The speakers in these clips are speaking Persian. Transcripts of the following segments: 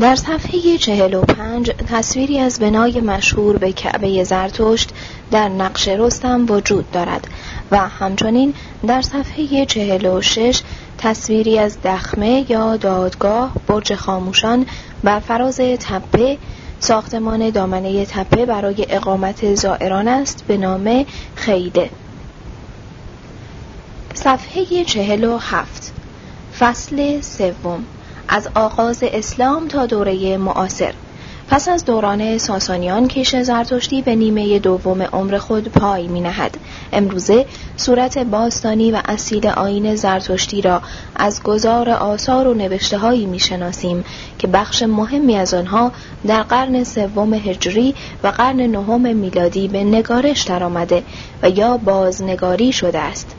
در صفحه چهل و پنج تصویری از بنای مشهور به کعبه زرتشت در نقش رستم وجود دارد و همچنین در صفحه چهل و شش تصویری از دخمه یا دادگاه برج خاموشان بر فراز تپه ساختمان دامنه تپه برای اقامت زائران است به نام خیده. صفحه چهل و هفت فصل سوم. از آغاز اسلام تا دوره معاصر پس از دوران ساسانیان کش زرتشتی به نیمه دوم عمر خود پای می نهد. امروزه صورت باستانی و اصیل آین زرتشتی را از گذار آثار و نوشته هایی می شناسیم که بخش مهمی از آنها در قرن سوم هجری و قرن نهم میلادی به نگارش درآمده و یا بازنگاری شده است.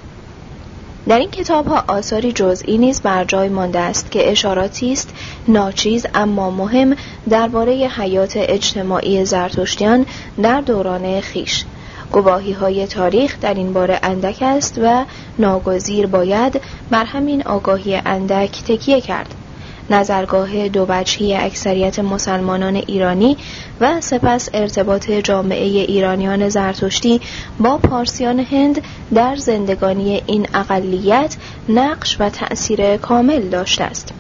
در این کتاب ها آثاری جزئی نیز بر جای مانده است که اشاراتی است ناچیز اما مهم درباره حیات اجتماعی زرتشتیان در دوران خیش. گواهی های تاریخ در این باره اندک است و ناگزیر باید بر همین آگاهی اندک تکیه کرد. نظرگاه دو وجهی اکثریت مسلمانان ایرانی و سپس ارتباط جامعه ایرانیان زرتشتی با پارسیان هند در زندگانی این اقلیت نقش و تأثیر کامل داشته است.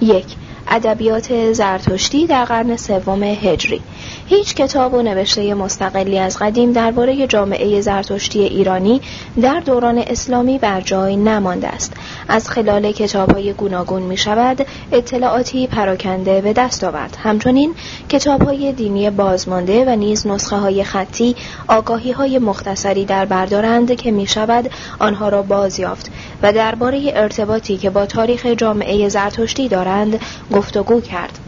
یک ادبیات زرتشتی در قرن سوم هجری. هیچ کتاب و نوشته مستقلی از قدیم درباره جامعه زرتشتی ایرانی در دوران اسلامی بر جای نمانده است. از خلال کتاب های گوناگون می شود اطلاعاتی پراکنده به دست آورد. همچنین کتاب های دینی بازمانده و نیز نسخه های خطی آگاهی های مختصری در بردارند که می شود آنها را بازیافت و درباره ارتباطی که با تاریخ جامعه زرتشتی دارند گفتگو کرد.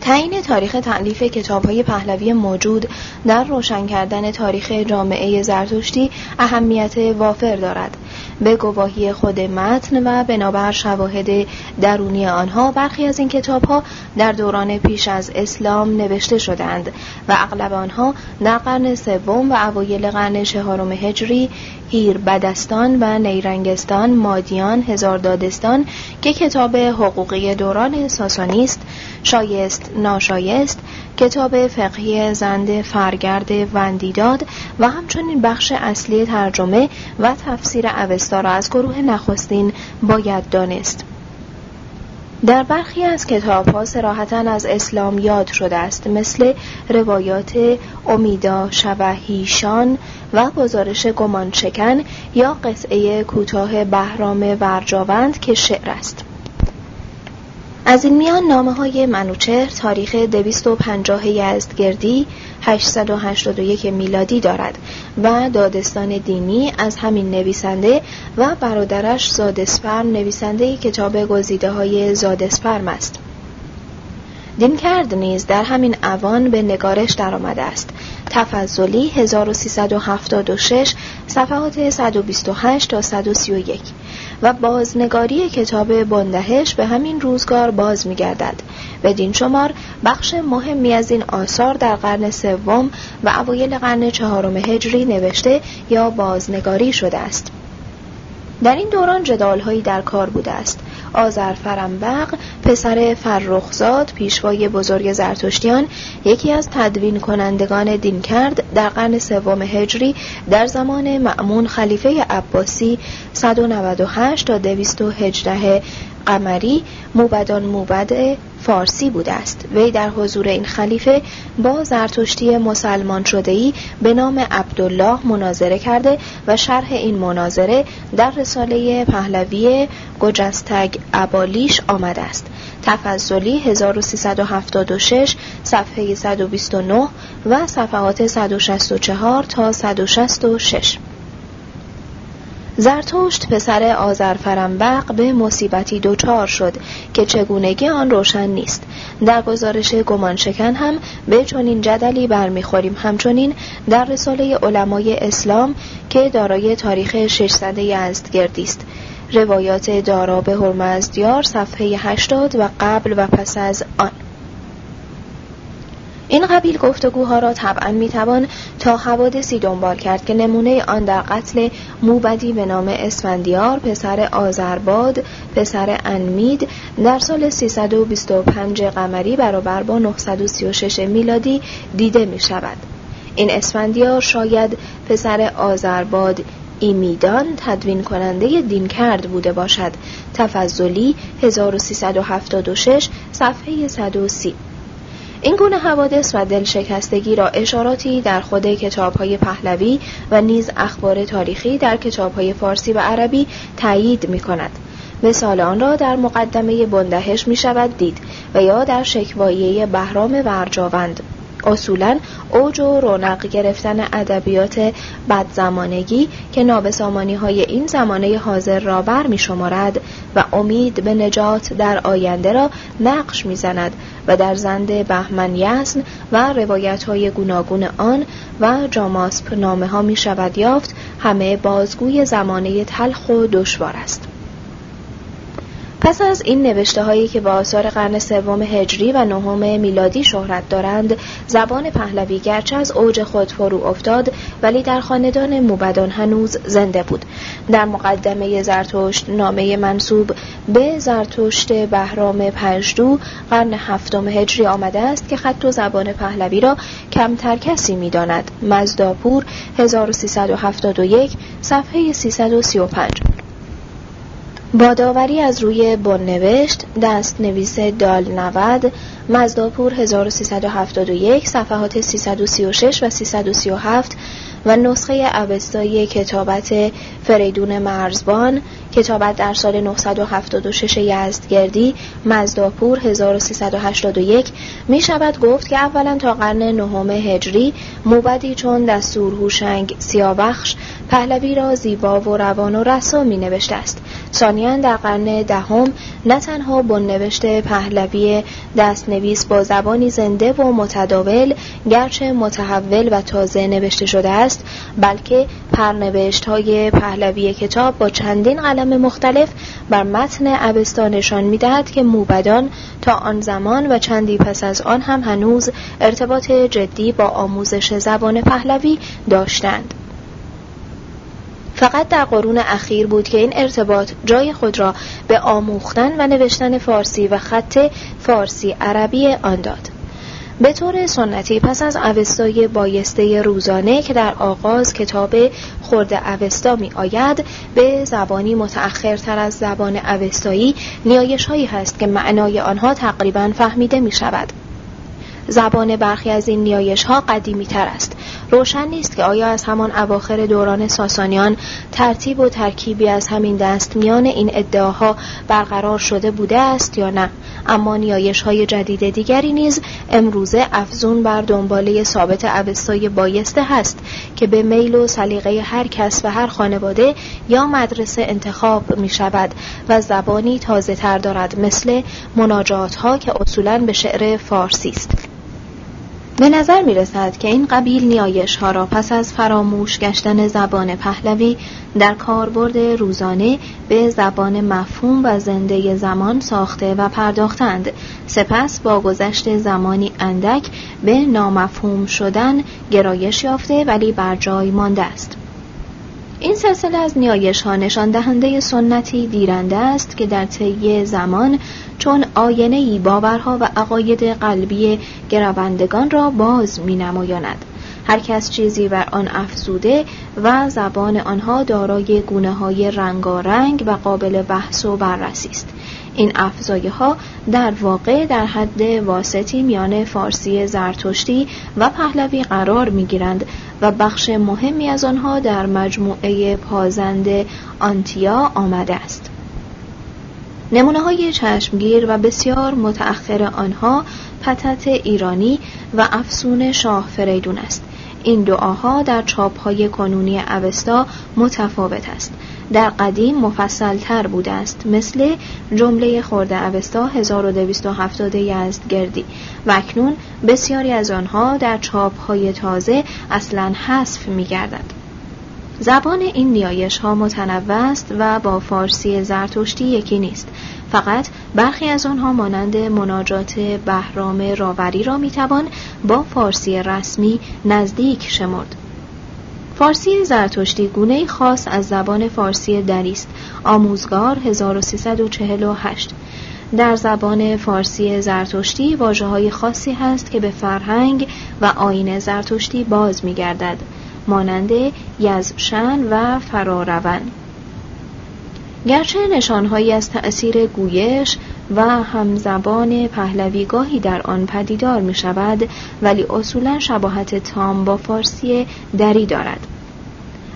تعیین تاریخ تعلیف کتاب های پهلوی موجود در روشن کردن تاریخ جامعه زرتشتی اهمیت وافر دارد. به گواهی خود متن و بنابر شواهد درونی آنها برخی از این کتاب ها در دوران پیش از اسلام نوشته شدند و اغلب آنها در قرن سوم و اوایل قرن چهارم هجری هیر بدستان و نیرنگستان مادیان هزاردادستان که کتاب حقوقی دوران ساسانی شایست ناشایست کتاب فقهی زند فرگرد وندیداد و همچنین بخش اصلی ترجمه و تفسیر اوستا را از گروه نخستین باید دانست. در برخی از کتاب ها سراحتا از اسلام یاد شده است مثل روایات امیدا شوهیشان و گزارش گمان شکن یا قطعه کوتاه بهرام ورجاوند که شعر است. از این میان نامه های منوچهر تاریخ 250 یزدگردی 881 میلادی دارد و دادستان دینی از همین نویسنده و برادرش زادسپرم نویسنده کتاب گزیده های زادسپرم است. کرد نیز در همین اوان به نگارش درآمده است تفضلی 1376 صفحات 128 تا 131 و بازنگاری کتاب بندهش به همین روزگار باز می‌گردد. بدین شمار بخش مهمی از این آثار در قرن سوم و اوایل قرن چهارم هجری نوشته یا بازنگاری شده است. در این دوران جدالهایی در کار بوده است آذر فرنبق پسر فرخزاد پیشوای بزرگ زرتشتیان یکی از تدوین کنندگان دین کرد در قرن سوم هجری در زمان معمون خلیفه عباسی 198 تا 218 قمری موبدان موبد فارسی بوده است. وی در حضور این خلیفه با زرتشتی مسلمان شده ای به نام عبدالله مناظره کرده و شرح این مناظره در رساله پهلوی گجستگ ابالیش آمده است. تفضلی 1376 صفحه 129 و صفحات 164 تا 166 زرتشت پسر آذرفرنبق به مصیبتی دوچار شد که چگونگی آن روشن نیست. در گزارش گمانشکن هم به چنین جدلی برمیخوریم. همچنین در رساله علمای اسلام که دارای تاریخ 600 یزدگردی است روایات دارا به هرمزدیار صفحه 80 و قبل و پس از آن. این قبیل گفتگوها را طبعا می‌توان تا حوادثی دنبال کرد که نمونه آن در قتل موبدی به نام اسفندیار پسر آزرباد پسر انمید در سال 325 قمری برابر با 936 میلادی دیده می شود. این اسفندیار شاید پسر آزرباد ایمیدان تدوین کننده دین کرد بوده باشد تفضلی 1376 صفحه 130 این گونه حوادث و دلشکستگی را اشاراتی در خود کتابهای پهلوی و نیز اخبار تاریخی در کتابهای فارسی و عربی تایید می کند. مثال آن را در مقدمه بندهش می شود دید و یا در شکوایه بهرام ورجاوند اصولا اوج و رونق گرفتن ادبیات بدزمانگی که نابسامانی های این زمانه حاضر را بر می شمارد و امید به نجات در آینده را نقش می زند و در زند بهمن یسن و روایت های گوناگون آن و جاماسپ نامه ها می شود یافت همه بازگوی زمانه تلخ و دشوار است. پس از این نوشته هایی که با آثار قرن سوم هجری و نهم میلادی شهرت دارند زبان پهلوی گرچه از اوج خود فرو افتاد ولی در خاندان موبدان هنوز زنده بود. در مقدمه زرتشت نامه منصوب به زرتشت بهرام پژدو قرن هفتم هجری آمده است که خط و زبان پهلوی را کمتر کسی می‌داند. مزداپور 1371 صفحه 335 با داوری از روی بننوشت دست نویس دال 90 مزداپور 1371 صفحات 336 و 337 و نسخه اوستایی کتابت فریدون مرزبان کتابت در سال 976 یزدگردی مزداپور 1381 می شود گفت که اولا تا قرن نهم هجری موبدی چون دستور هوشنگ سیاوخش پهلوی را زیبا و روان و رسا می نوشته است. ثانیا در قرن دهم نه تنها نوشته پهلوی دستنویس با زبانی زنده و متداول گرچه متحول و تازه نوشته شده است بلکه پرنوشت های پهلوی کتاب با چندین قلم مختلف بر متن اوستا نشان می‌دهد که موبدان تا آن زمان و چندی پس از آن هم هنوز ارتباط جدی با آموزش زبان پهلوی داشتند فقط در قرون اخیر بود که این ارتباط جای خود را به آموختن و نوشتن فارسی و خط فارسی عربی آن داد. به طور سنتی پس از اوستای بایسته روزانه که در آغاز کتاب خورد اوستا می آید به زبانی متأخرتر از زبان اوستایی نیایش هایی هست که معنای آنها تقریبا فهمیده می شود. زبان برخی از این نیایش ها قدیمی تر است. روشن نیست که آیا از همان اواخر دوران ساسانیان ترتیب و ترکیبی از همین دست میان این ادعاها برقرار شده بوده است یا نه؟ اما نیایش های جدید دیگری نیز امروزه افزون بر دنباله ثابت اوستای بایسته هست که به میل و سلیقه هر کس و هر خانواده یا مدرسه انتخاب می شود و زبانی تازه تر دارد مثل مناجات ها که اصولا به شعر فارسی است. به نظر می رسد که این قبیل نیایش ها را پس از فراموش گشتن زبان پهلوی در کاربرد روزانه به زبان مفهوم و زنده زمان ساخته و پرداختند. سپس با گذشت زمانی اندک به نامفهوم شدن گرایش یافته ولی بر جای مانده است. این سلسله از نیایش ها نشان دهنده سنتی دیرنده است که در طی زمان چون آینه ای باورها و عقاید قلبی گروندگان را باز می نمایاند. هر کس چیزی بر آن افزوده و زبان آنها دارای گونه های رنگارنگ و قابل بحث و بررسی است. این افزایه ها در واقع در حد واسطی میان فارسی زرتشتی و پهلوی قرار می گیرند و بخش مهمی از آنها در مجموعه پازند آنتیا آمده است. نمونه های چشمگیر و بسیار متأخر آنها پتت ایرانی و افسون شاه فریدون است. این دعاها در چاپ های کنونی اوستا متفاوت است. در قدیم مفصل تر بوده است مثل جمله خورده اوستا 1270 یزدگردی. و اکنون بسیاری از آنها در چاپ های تازه اصلا حذف می گردد. زبان این نیایش ها متنوع است و با فارسی زرتشتی یکی نیست. فقط برخی از آنها مانند مناجات بهرام راوری را می‌توان با فارسی رسمی نزدیک شمرد. فارسی زرتشتی گونه خاص از زبان فارسی دری است آموزگار 1348 در زبان فارسی زرتشتی واجه های خاصی هست که به فرهنگ و آین زرتشتی باز میگردد مانند یزشن و فراروان گرچه نشانهایی از تأثیر گویش و همزبان پهلوی گاهی در آن پدیدار می شود ولی اصولا شباهت تام با فارسی دری دارد.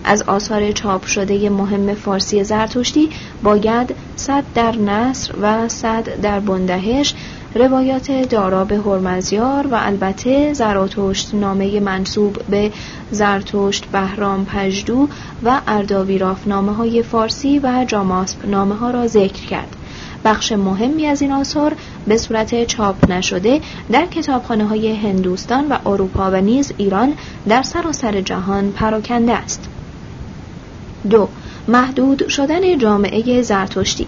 از آثار چاپ شده مهم فارسی زرتشتی باید صد در نصر و صد در بندهش روایات دارا به هرمزیار و البته زراتشت نامه منصوب به زرتشت بهرام پژدو و ارداویراف نامه های فارسی و جاماسب نامه ها را ذکر کرد. بخش مهمی از این آثار به صورت چاپ نشده در کتابخانه های هندوستان و اروپا و نیز ایران در سراسر جهان پراکنده است. دو محدود شدن جامعه زرتشتی.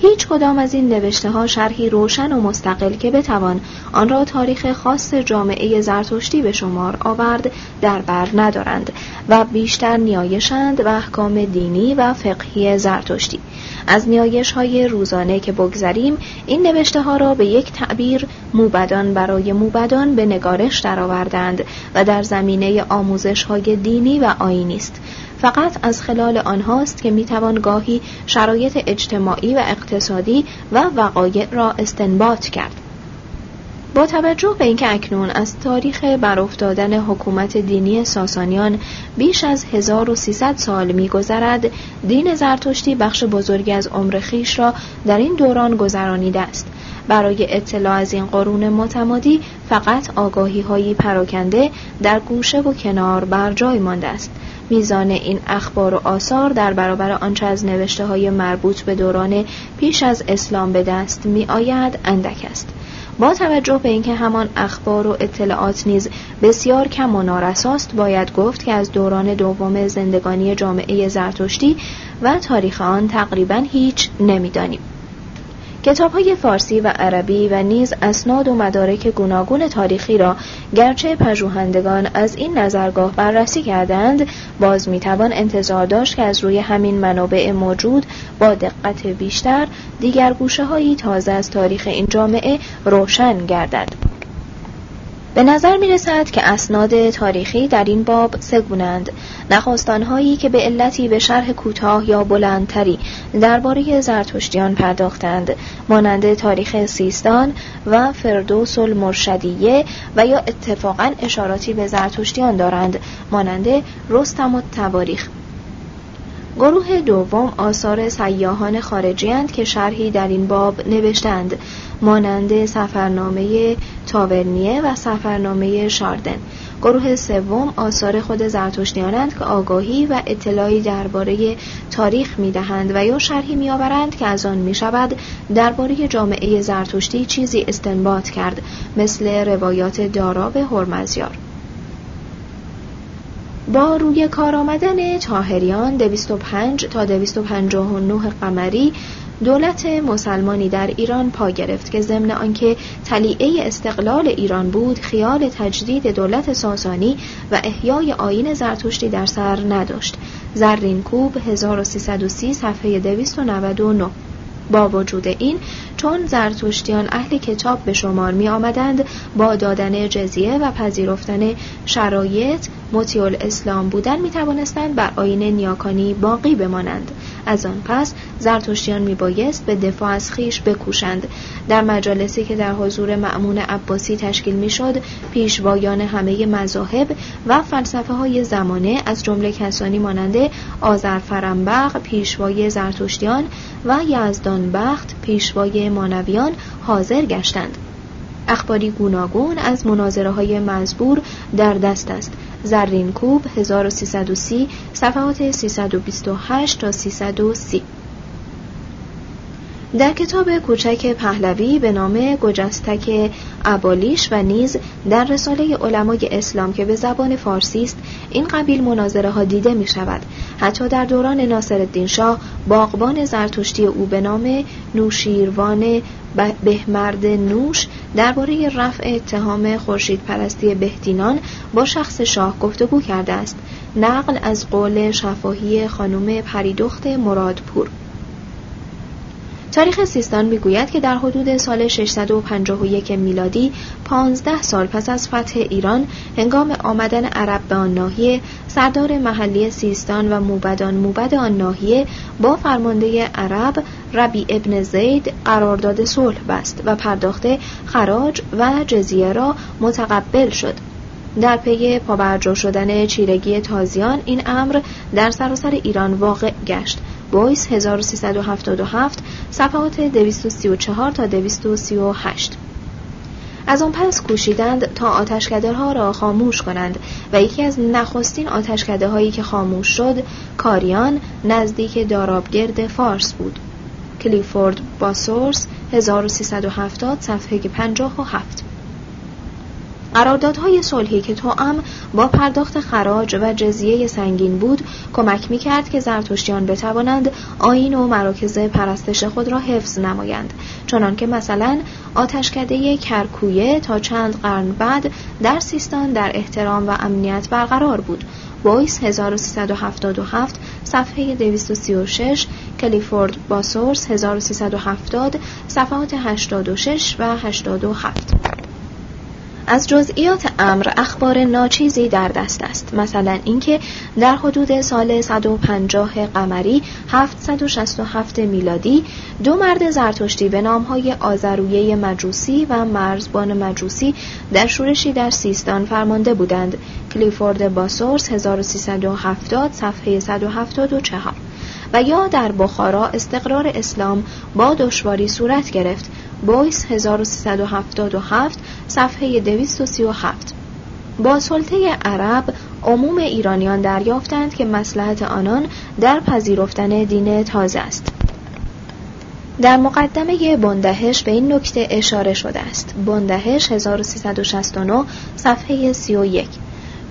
هیچ کدام از این نوشته ها شرحی روشن و مستقل که بتوان آن را تاریخ خاص جامعه زرتشتی به شمار آورد در بر ندارند و بیشتر نیایشند و احکام دینی و فقهی زرتشتی. از نیایش های روزانه که بگذریم این نوشته ها را به یک تعبیر موبدان برای موبدان به نگارش درآوردند و در زمینه آموزش های دینی و آینی است. فقط از خلال آنهاست که می‌توان گاهی شرایط اجتماعی و اقتصادی و وقایع را استنباط کرد. با توجه به اینکه اکنون از تاریخ برافتادن حکومت دینی ساسانیان بیش از 1300 سال میگذرد دین زرتشتی بخش بزرگی از عمر خیش را در این دوران گذرانیده است. برای اطلاع از این قرون متمادی فقط آگاهی هایی پراکنده در گوشه و کنار بر جای مانده است. میزان این اخبار و آثار در برابر آنچه از نوشته های مربوط به دوران پیش از اسلام به دست می آید اندک است. با توجه به اینکه همان اخبار و اطلاعات نیز بسیار کم و نارساست باید گفت که از دوران دوم زندگانی جامعه زرتشتی و تاریخ آن تقریبا هیچ نمی‌دانیم. کتاب های فارسی و عربی و نیز اسناد و مدارک گوناگون تاریخی را گرچه پژوهندگان از این نظرگاه بررسی کردند باز می‌توان انتظار داشت که از روی همین منابع موجود با دقت بیشتر دیگر گوشه هایی تازه از تاریخ این جامعه روشن گردد. به نظر می رسد که اسناد تاریخی در این باب سگونند نخواستانهایی که به علتی به شرح کوتاه یا بلندتری درباره زرتشتیان پرداختند مانند تاریخ سیستان و فردوس المرشدیه و یا اتفاقا اشاراتی به زرتشتیان دارند مانند رستم و تواریخ گروه دوم آثار سیاهان خارجی که شرحی در این باب نوشتند. مانند سفرنامه تاورنیه و سفرنامه شاردن. گروه سوم آثار خود زرتشتیانند که آگاهی و اطلاعی درباره تاریخ می‌دهند و یا شرحی میآورند که از آن می شود درباره جامعه زرتشتی چیزی استنباط کرد مثل روایات دارا به هرمزیار با روی کار آمدن تاهریان 205 تا 259 قمری دولت مسلمانی در ایران پا گرفت که ضمن آنکه تلیعه استقلال ایران بود خیال تجدید دولت ساسانی و احیای آین زرتشتی در سر نداشت. زرین کوب 1330 صفحه 299 با وجود این چون زرتشتیان اهل کتاب به شمار می آمدند با دادن جزیه و پذیرفتن شرایط مطیع اسلام بودن می توانستند بر آین نیاکانی باقی بمانند. از آن پس زرتشتیان می بایست به دفاع از خیش بکوشند. در مجالسی که در حضور معمون عباسی تشکیل می شد پیشوایان همه مذاهب و فلسفه های زمانه از جمله کسانی مانند آذر فرنبق پیشوای زرتشتیان و یزدان بخت پیشوای مانویان حاضر گشتند. اخباری گوناگون از مناظره های مزبور در دست است. زرین کوب 1330 صفحات 328 تا 330 در کتاب کوچک پهلوی به نام گجستک ابالیش و نیز در رساله علمای اسلام که به زبان فارسی است این قبیل مناظره ها دیده می شود حتی در دوران ناصر الدین شاه باغبان زرتشتی او به نام نوشیروان بهمرد نوش درباره رفع اتهام خورشید پرستی بهدینان با شخص شاه گفتگو کرده است. نقل از قول شفاهی خانم پریدخت مرادپور. تاریخ سیستان می‌گوید که در حدود سال 651 میلادی 15 سال پس از فتح ایران هنگام آمدن عرب به آن ناحیه سردار محلی سیستان و موبدان موبد آن ناحیه با فرمانده عرب ربی ابن زید قرارداد صلح بست و پرداخته خراج و جزیه را متقبل شد. در پی پابرجا شدن چیرگی تازیان این امر در سراسر ایران واقع گشت. بویس 1377 صفحات 234 تا 238 از آن پس کوشیدند تا آتشکدهها را خاموش کنند و یکی از نخستین آتشکده هایی که خاموش شد کاریان نزدیک دارابگرد فارس بود. کلیفورد باسورس 1370 صفحه 57 قراردادهای صلحی که توام با پرداخت خراج و جزیه سنگین بود کمک می کرد که زرتشتیان بتوانند آین و مراکز پرستش خود را حفظ نمایند. چنانکه مثلا آتشکده کرکویه تا چند قرن بعد در سیستان در احترام و امنیت برقرار بود. بویس 1377 صفحه 236 کلیفورد باسورس 1370 صفحات 86 و 87 از جزئیات امر اخبار ناچیزی در دست است. مثلا اینکه در حدود سال 150 قمری 767 میلادی دو مرد زرتشتی به نامهای آذرویه مجوسی و مرزبان مجوسی در شورشی در سیستان فرمانده بودند. کلیفورد باسورس 1370 صفحه 174 و یا در بخارا استقرار اسلام با دشواری صورت گرفت. بویس 1377 صفحه 237 با سلطه عرب عموم ایرانیان دریافتند که مسلحت آنان در پذیرفتن دین تازه است. در مقدمه بندهش به این نکته اشاره شده است. بندهش 1369 صفحه 31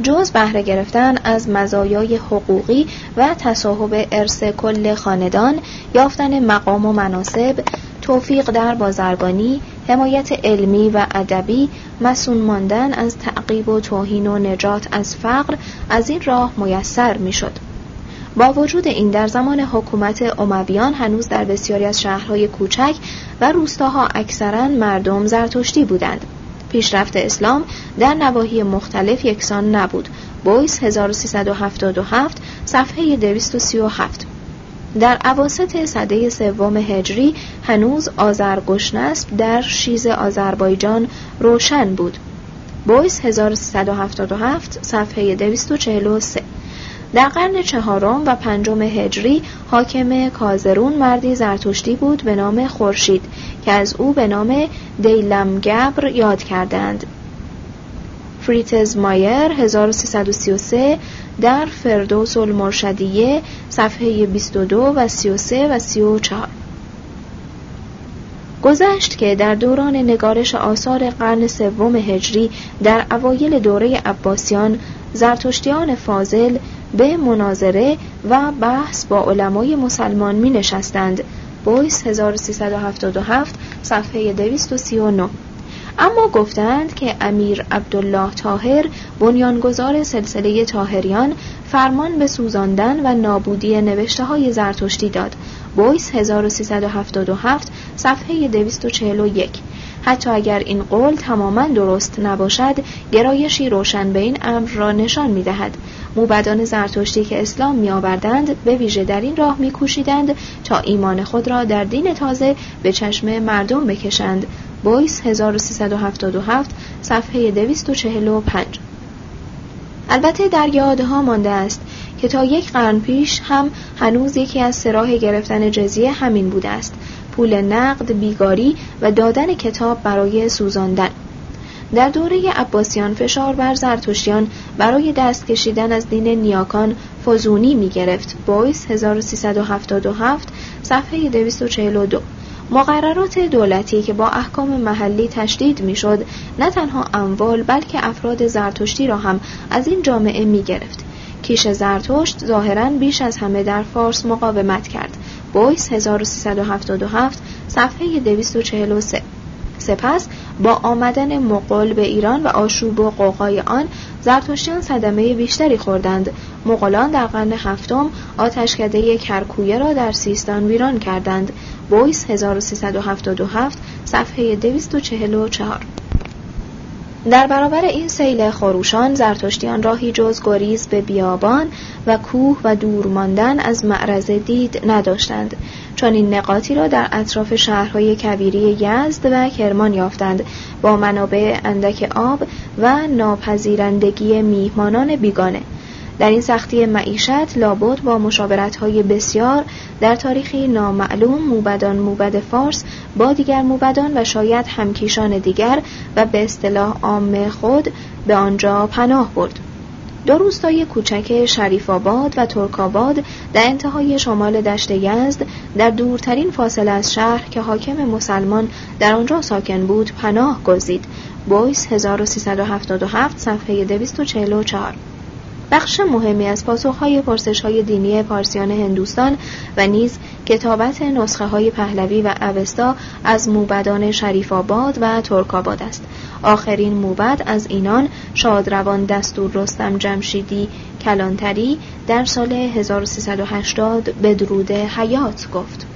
جز بهره گرفتن از مزایای حقوقی و تصاحب ارث کل خاندان یافتن مقام و مناسب توفیق در بازرگانی حمایت علمی و ادبی مسون ماندن از تعقیب و توهین و نجات از فقر از این راه میسر می‌شد. با وجود این در زمان حکومت امویان هنوز در بسیاری از شهرهای کوچک و روستاها اکثرا مردم زرتشتی بودند. پیشرفت اسلام در نواحی مختلف یکسان نبود. بویس 1377 صفحه 237 در عواست صده سوم هجری هنوز آذرگشنسب در شیز آذربایجان روشن بود. بویس 1377 صفحه 243 در قرن چهارم و پنجم هجری حاکم کازرون مردی زرتشتی بود به نام خورشید که از او به نام دیلمگبر یاد کردند. فریتز مایر 1333 در فردوس المرشدیه صفحه 22 و 33 و 34 گذشت که در دوران نگارش آثار قرن سوم هجری در اوایل دوره عباسیان زرتشتیان فاضل به مناظره و بحث با علمای مسلمان می نشستند بویس 1377 صفحه 239 اما گفتند که امیر عبدالله تاهر بنیانگذار سلسله تاهریان فرمان به سوزاندن و نابودی نوشته های زرتشتی داد. بویس 1377 صفحه 241 حتی اگر این قول تماما درست نباشد گرایشی روشن به این امر را نشان می دهد موبدان زرتشتی که اسلام می آوردند به ویژه در این راه می کوشیدند تا ایمان خود را در دین تازه به چشم مردم بکشند. بویس 1377 صفحه 245 البته در یادها مانده است که تا یک قرن پیش هم هنوز یکی از سراح گرفتن جزیه همین بوده است. پول نقد بیگاری و دادن کتاب برای سوزاندن در دوره عباسیان فشار بر زرتشتیان برای دست کشیدن از دین نیاکان فزونی می گرفت بویس 1377 صفحه 242 مقررات دولتی که با احکام محلی تشدید می‌شد نه تنها اموال بلکه افراد زرتشتی را هم از این جامعه می گرفت. کیش زرتشت ظاهرا بیش از همه در فارس مقاومت کرد. بویس 1377 صفحه 243 سپس با آمدن مغول به ایران و آشوب و قوقای آن زرتشتیان صدمه بیشتری خوردند. مغولان در قرن هفتم آتشکده کرکویه را در سیستان ویران کردند. بویس 1377 صفحه 244 در برابر این سیل خروشان زرتشتیان راهی جز گریز به بیابان و کوه و دور ماندن از معرض دید نداشتند. چون این نقاطی را در اطراف شهرهای کبیری یزد و کرمان یافتند با منابع اندک آب و ناپذیرندگی میهمانان بیگانه. در این سختی معیشت لابد با مشاورت های بسیار در تاریخی نامعلوم موبدان موبد فارس با دیگر موبدان و شاید همکیشان دیگر و به اصطلاح عام خود به آنجا پناه برد. دو روستای کوچک شریف آباد و ترک آباد در انتهای شمال دشت یزد در دورترین فاصله از شهر که حاکم مسلمان در آنجا ساکن بود پناه گزید. بویس 1377 صفحه 244 بخش مهمی از پاسخهای های دینی پارسیان هندوستان و نیز کتابت نسخه های پهلوی و اوستا از موبدان شریف آباد و ترک آباد است. آخرین موبد از اینان شادروان دستور رستم جمشیدی کلانتری در سال 1380 به درود حیات گفت.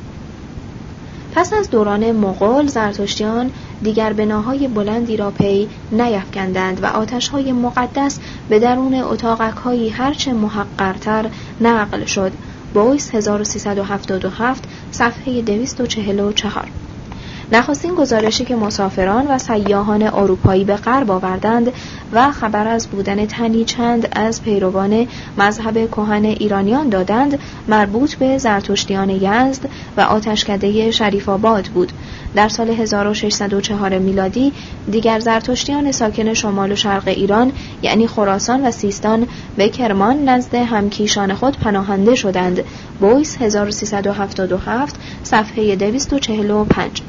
پس از دوران مغول زرتشتیان دیگر بناهای بلندی را پی نیفکندند و آتشهای مقدس به درون اتاقکهایی هرچه محقرتر نقل شد. بویس 1377 صفحه 244 نخستین گزارشی که مسافران و سیاهان اروپایی به غرب آوردند و خبر از بودن تنی چند از پیروان مذهب کهن ایرانیان دادند مربوط به زرتشتیان یزد و آتشکده شریف آباد بود. در سال 1604 میلادی دیگر زرتشتیان ساکن شمال و شرق ایران یعنی خراسان و سیستان به کرمان نزد همکیشان خود پناهنده شدند. بویس 1377 صفحه 245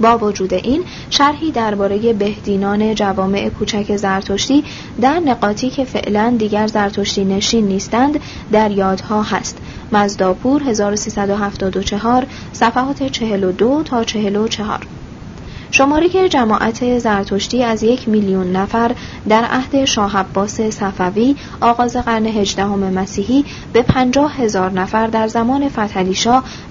با وجود این شرحی درباره بهدینان جوامع کوچک زرتشتی در نقاطی که فعلا دیگر زرتشتی نشین نیستند در یادها هست. مزداپور 1374 صفحات 42 تا 44 شماره جماعت زرتشتی از یک میلیون نفر در عهد شاه عباس صفوی آغاز قرن هجدهم مسیحی به پنجاه هزار نفر در زمان فتحعلی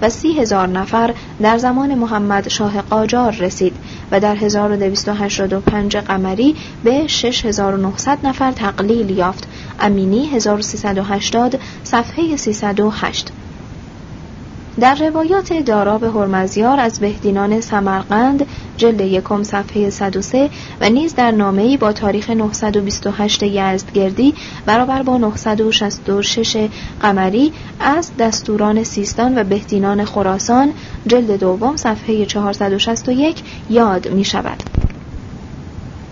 و سی هزار نفر در زمان محمد شاه قاجار رسید و در 1285 قمری به 6900 نفر تقلیل یافت. امینی 1380 صفحه 308 در روایات داراب هرمزیار از بهدینان سمرقند جلد یکم صفحه 103 و نیز در نامه‌ای با تاریخ 928 یزدگردی برابر با 966 قمری از دستوران سیستان و بهدینان خراسان جلد دوم صفحه 461 یاد می شود.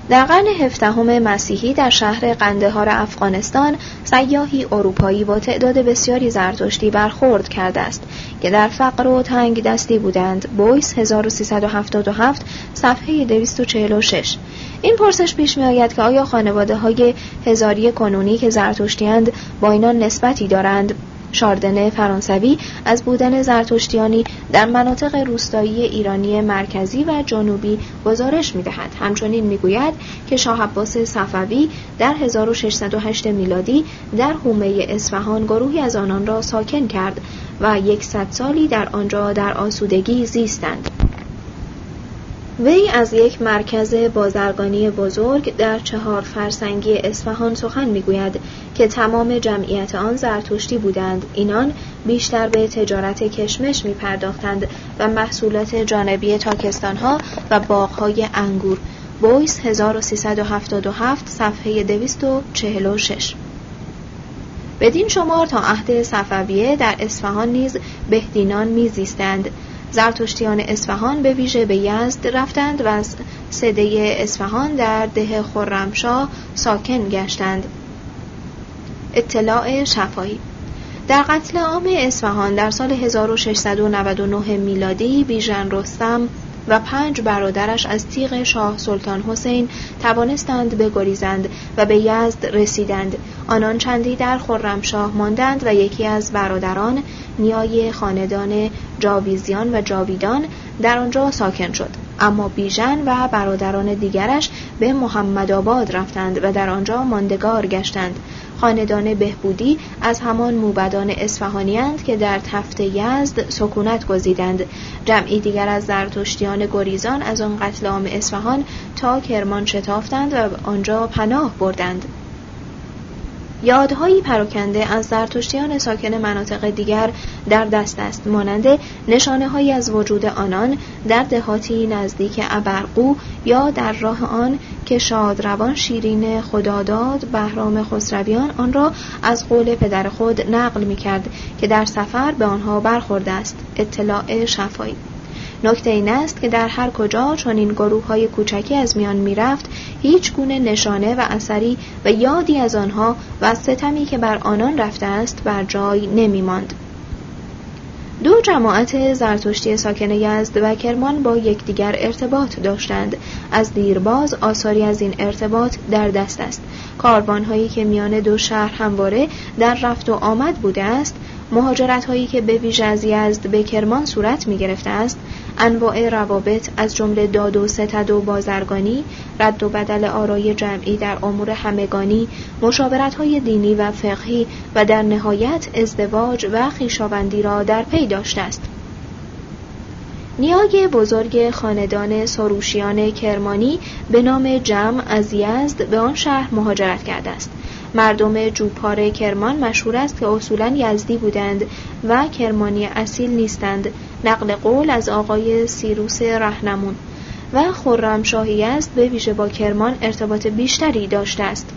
در قرن هفدهم مسیحی در شهر قندهار افغانستان سیاهی اروپایی با تعداد بسیاری زرتشتی برخورد کرده است که در فقر و تنگ دستی بودند. بویس 1377 صفحه 246 این پرسش پیش می آید که آیا خانواده های هزاری کنونی که زرتشتیاند با اینان نسبتی دارند؟ شاردن فرانسوی از بودن زرتشتیانی در مناطق روستایی ایرانی مرکزی و جنوبی گزارش می دهد. همچنین می گوید که شاه عباس صفوی در 1608 میلادی در حومه اصفهان گروهی از آنان را ساکن کرد و یکصد سالی در آنجا در آسودگی زیستند. وی از یک مرکز بازرگانی بزرگ در چهار فرسنگی اصفهان سخن می‌گوید که تمام جمعیت آن زرتشتی بودند. اینان بیشتر به تجارت کشمش می پرداختند و محصولات جانبی تاکستانها و باغهای انگور. بویس 1377 صفحه 246 بدین شمار تا عهد صفویه در اصفهان نیز بهدینان میزیستند. زرتشتیان اصفهان به ویژه به یزد رفتند و از صده اصفهان در ده خرمشاه ساکن گشتند. اطلاع شفایی در قتل عام اصفهان در سال 1699 میلادی بیژن رستم و پنج برادرش از تیغ شاه سلطان حسین توانستند بگریزند و به یزد رسیدند. آنان چندی در خرمشاه ماندند و یکی از برادران نیای خاندان جاویزیان و جاویدان در آنجا ساکن شد. اما بیژن و برادران دیگرش به محمد آباد رفتند و در آنجا ماندگار گشتند. خاندان بهبودی از همان موبدان اصفهانیند که در تفت یزد سکونت گزیدند. جمعی دیگر از زرتشتیان گریزان از آن قتل عام اصفهان تا کرمان شتافتند و آنجا پناه بردند. یادهایی پراکنده از زرتشتیان ساکن مناطق دیگر در دست است. مانند نشانه هایی از وجود آنان در دهاتی نزدیک ابرقو یا در راه آن که شادروان شیرین خداداد بهرام خسرویان آن را از قول پدر خود نقل می کرد که در سفر به آنها برخورده است اطلاع شفایی نکته این است که در هر کجا چون این گروه های کوچکی از میان می‌رفت هیچ گونه نشانه و اثری و یادی از آنها و ستمی که بر آنان رفته است بر جای نمی ماند. دو جماعت زرتشتی ساکن یزد و کرمان با یکدیگر ارتباط داشتند. از دیرباز آثاری از این ارتباط در دست است. کاروانهایی که میان دو شهر همواره در رفت و آمد بوده است مهاجرت هایی که به ویژه از یزد به کرمان صورت می گرفته است انواع روابط از جمله داد و ستد و بازرگانی رد و بدل آرای جمعی در امور همگانی مشاورت های دینی و فقهی و در نهایت ازدواج و خیشاوندی را در پی داشته است. نیای بزرگ خاندان سروشیان کرمانی به نام جمع از یزد به آن شهر مهاجرت کرده است. مردم جوپار کرمان مشهور است که اصولا یزدی بودند و کرمانی اصیل نیستند. نقل قول از آقای سیروس رهنمون. و خرمشاهی است به ویژه با کرمان ارتباط بیشتری داشته است.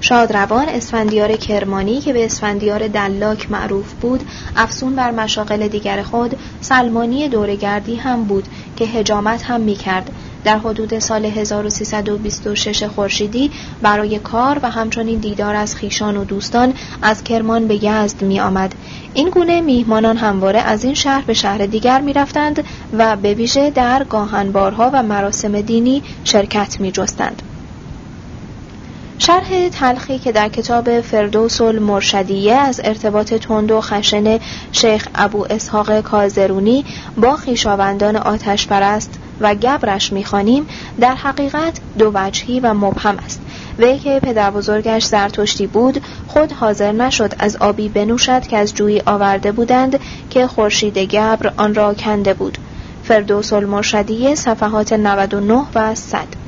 شادروان اسفندیار کرمانی که به اسفندیار دلاک معروف بود افسون بر مشاغل دیگر خود سلمانی دورگردی هم بود که هجامت هم می کرد در حدود سال 1326 خورشیدی برای کار و همچنین دیدار از خیشان و دوستان از کرمان به یزد می آمد. این گونه میهمانان همواره از این شهر به شهر دیگر می رفتند و به ویژه در گاهنبارها و مراسم دینی شرکت می جستند. شرح تلخی که در کتاب فردوس المرشدیه از ارتباط تند و خشن شیخ ابو اسحاق کازرونی با خیشاوندان آتش پرست و گبرش می‌خوانیم در حقیقت دو وجهی و مبهم است. وی که پدر بزرگش زرتشتی بود خود حاضر نشد از آبی بنوشد که از جویی آورده بودند که خورشید گبر آن را کنده بود. فردوس المرشدیه صفحات 99 و 100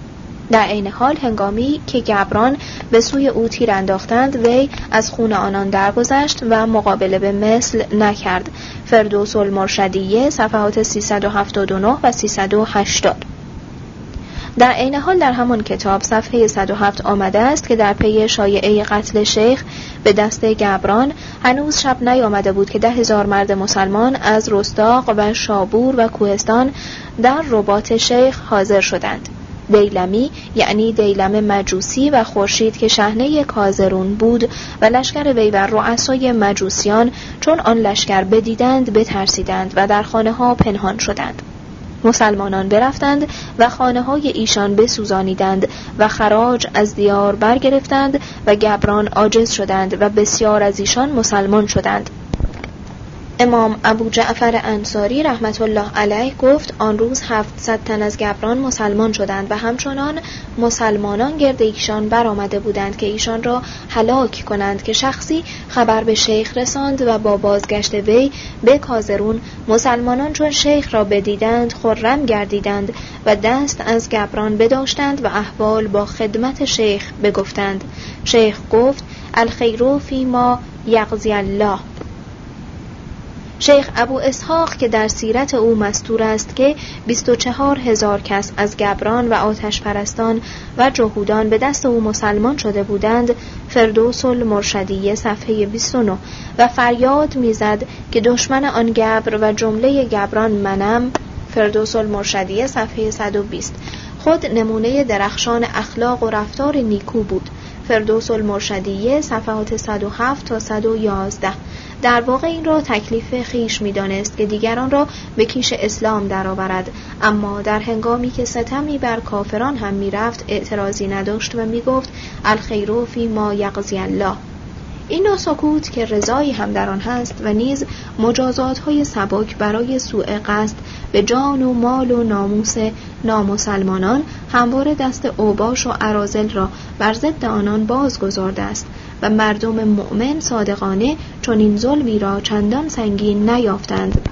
در عین حال هنگامی که گبران به سوی او تیر انداختند وی از خون آنان درگذشت و مقابله به مثل نکرد. فردوس المرشدیه صفحات 379 و 380 در عین حال در همان کتاب صفحه 107 آمده است که در پی شایعه قتل شیخ به دست گبران هنوز شب نیامده بود که ده هزار مرد مسلمان از رستاق و شابور و کوهستان در رباط شیخ حاضر شدند. دیلمی یعنی دیلم مجوسی و خورشید که شهنه کازرون بود و لشکر وی و رؤسای مجوسیان چون آن لشکر بدیدند بترسیدند و در خانه ها پنهان شدند. مسلمانان برفتند و خانه های ایشان بسوزانیدند و خراج از دیار برگرفتند و گبران عاجز شدند و بسیار از ایشان مسلمان شدند. امام ابو جعفر انصاری رحمت الله علیه گفت آن روز هفتصد تن از گبران مسلمان شدند و همچنان مسلمانان گرد ایشان برآمده بودند که ایشان را هلاک کنند که شخصی خبر به شیخ رساند و با بازگشت وی به کازرون مسلمانان چون شیخ را بدیدند خرم گردیدند و دست از گبران بداشتند و احوال با خدمت شیخ بگفتند. شیخ گفت الخیرو فی ما یغزی الله. شیخ ابو اسحاق که در سیرت او مستور است که 24 هزار کس از گبران و آتش پرستان و جهودان به دست او مسلمان شده بودند فردوس المرشدیه صفحه 29 و فریاد می‌زد که دشمن آن گبر و جمله گبران منم فردوس المرشدیه صفحه 120 خود نمونه درخشان اخلاق و رفتار نیکو بود. فردوس المرشدیه صفحات 107 تا 111 در واقع این را تکلیف خیش می‌دانست که دیگران را به کیش اسلام درآورد. اما در هنگامی که ستمی بر کافران هم می‌رفت اعتراضی نداشت و می‌گفت الخیر فی ما یقضی الله. این ناسکوت که رضایی هم در آن هست و نیز مجازات های سبک برای سوء قصد به جان و مال و ناموس نامسلمانان همواره دست اوباش و عرازل را بر ضد آنان باز گذارده است و مردم مؤمن صادقانه چون این ظلمی را چندان سنگین نیافتند.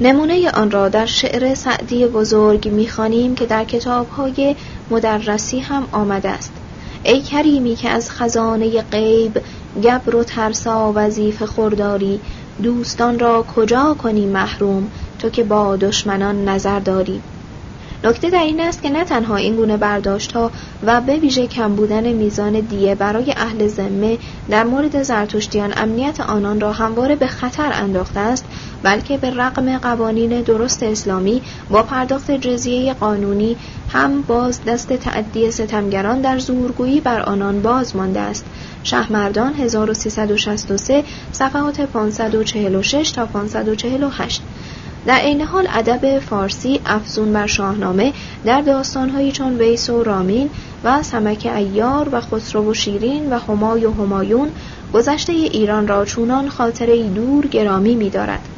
نمونه آن را در شعر سعدی بزرگ می‌خوانیم که در کتابهای مدرسی هم آمده است. ای کریمی که از خزانه غیب گبر و ترسا وظیف خورداری دوستان را کجا کنی محروم؟ تو که با دشمنان نظر داری. نکته در این است که نه تنها این گونه برداشت ها و به ویژه کم بودن میزان دیه برای اهل ذمه در مورد زرتشتیان امنیت آنان را همواره به خطر انداخته است بلکه به رغم قوانین درست اسلامی با پرداخت جزیه قانونی هم باز دست تعدی ستمگران در زورگویی بر آنان باز مانده است. شهمردان 1363 صفحات 546 تا 548 در عین حال ادب فارسی افزون بر شاهنامه در داستانهایی چون ویس و رامین و سمک ایار و خسرو و شیرین و همای و همایون گذشته ایران را چونان خاطره دور گرامی می دارد.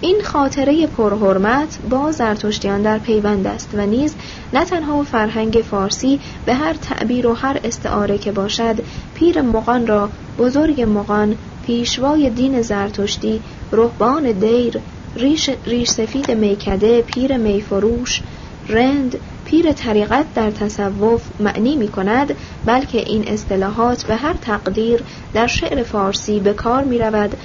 این خاطره پرحرمت با زرتشتیان در پیوند است و نیز نه تنها فرهنگ فارسی به هر تعبیر و هر استعاره که باشد پیر مغان را بزرگ مغان پیشوای دین زرتشتی رهبان دیر ریش, ریش سفید میکده پیر میفروش. رند پیر طریقت در تصوف معنی می کند بلکه این اصطلاحات به هر تقدیر در شعر فارسی به کار می رود